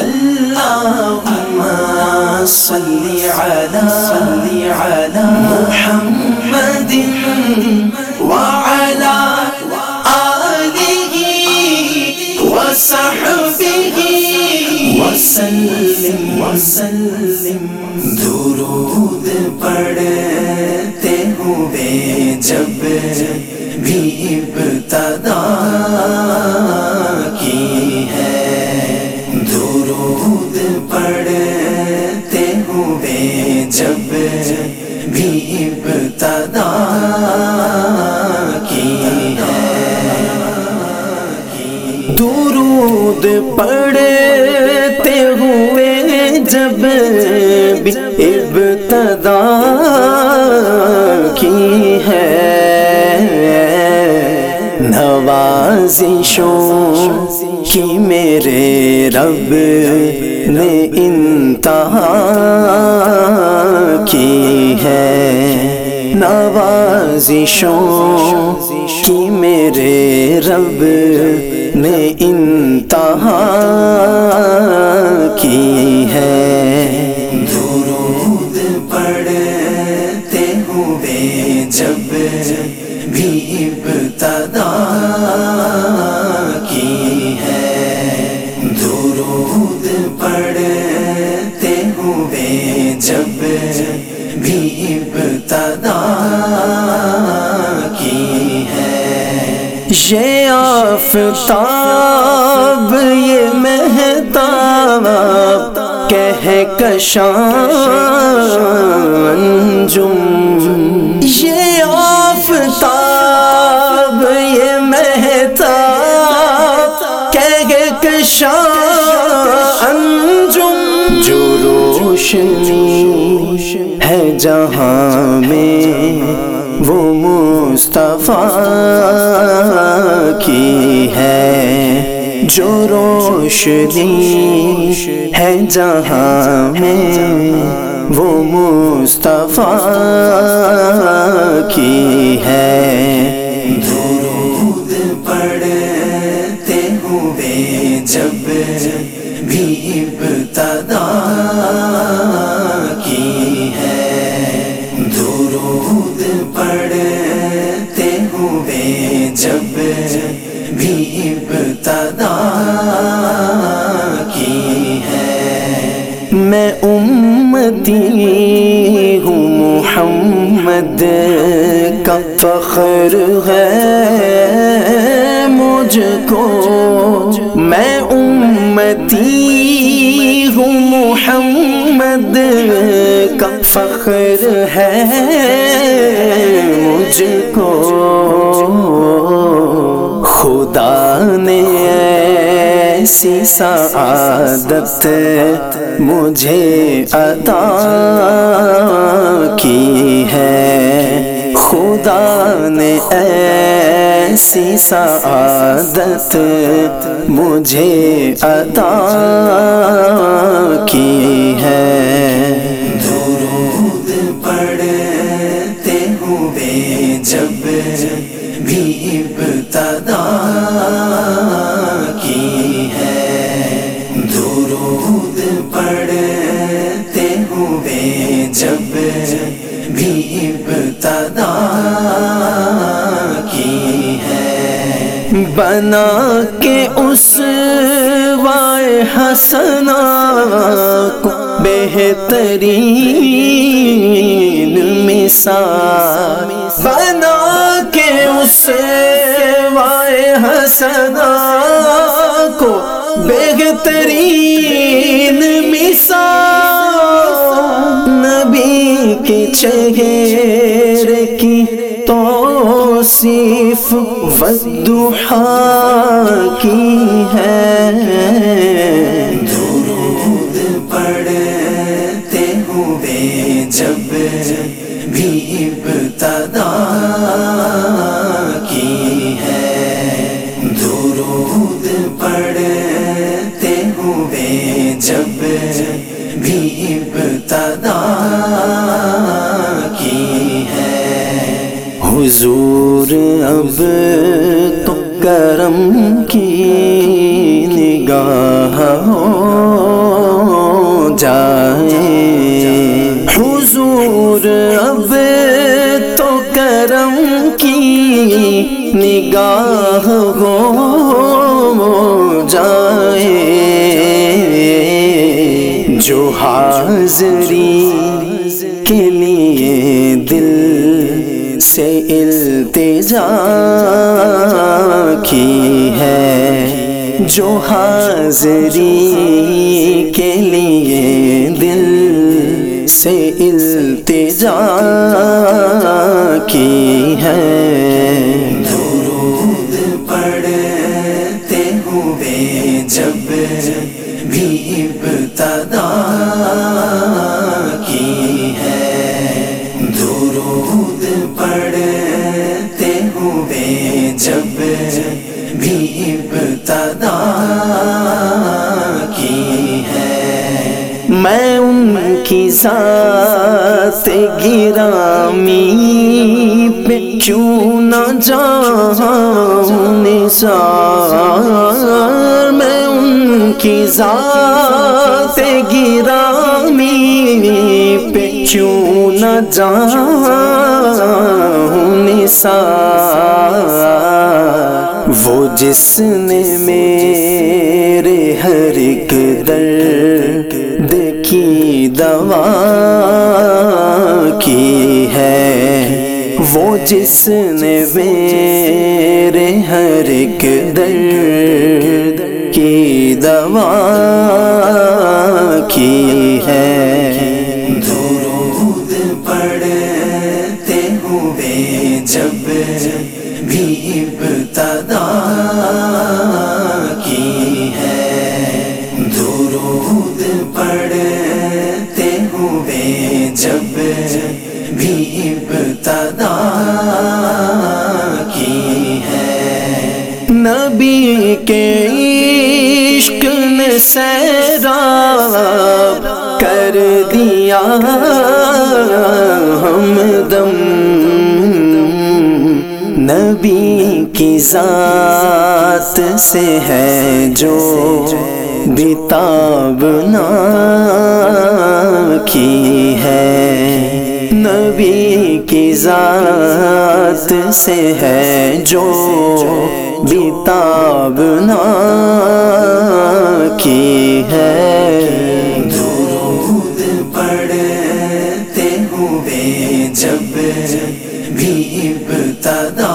اللهم صل على صل على محمد وعلى آله وصحبه وسلم وسلم. درود پڑھتے ہوئے جب بھی ابتدا پڑھتے ہوئے جب بھی ابتدا کی ہے۔ درود پڑھتے ہوئے جب بھی ابتدا کی ہے۔ نوازشوں کی میرے رب نے انتہا کی ہے۔ نوازشوں کی میرے رب نے انتہا کی ہے۔ درود پڑھتے ہوئے جب بھی ابتدا یہ آفتاب یہ مہتاب کہہ جم یہ آفتاب کی ہے جو روشنی ہے جہاں میں وہ مصطفیٰ کی ہے۔ ابتدا کی ہے۔ میں امتی ہوں، محمد کا فخر ہے مجھ کو۔ میں امتی ہوں، محمد کا فخر ہے مجھ کو۔ خدا نے ایسی سعادت مجھے عطا کی ہے۔ خدا نے ایسی سعادت مجھے عطا جب بھی ابتدا کی ہے۔ بنا کے اس وائے حسنا کو بہترین مثال۔ بنا کے اس وائے حسنا کو بہترین مثال۔ نبی کے چہرے کی توصیف والدحا کی ہے۔ درود پڑھتے ہوئے جب بھی ابتدا حضور اب تو کرم کی نگاہ ہو جائے۔ حضور اب تو کرم کی نگاہ ہو جائے۔ جو حاضری التجا کی ہے جو حاضری کے لیے دل سے التجا کی ہے۔ درود پڑھتے ہوئے جب ابتدا کی ہے۔ میں ان کی ذات گرامی پہ کیوں نہ جاؤں نثار؟ میں ان کی ذات گرامی کیوں نہ جاؤں نثار؟ وہ جس نے میرے ہر ایک درد کی دوا کی ہے؟ وہ جس نے میرے ہر ایک درد کی دوا کی ہے؟ کے عشق نے سیراب کر دیا ہم دم نبی کی ذات سے ہے جو بتاب کی ہے نبی کی ذات سے ہے جو بتاب کی ہے۔ درود پڑھتے ہوئے جب بھی ابتدا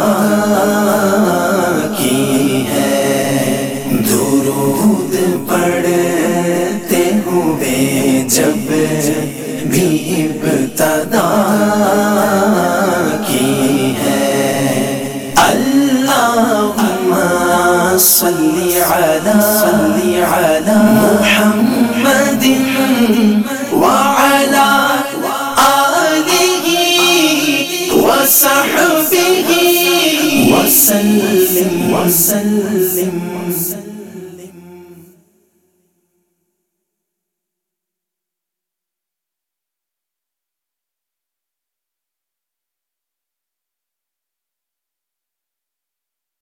کی ہے۔ درود پڑھتے ہوئے جب بھی ابتدا صلی علی صلی علی محمد وعلا آلہ وصحبہ وسلم وسلم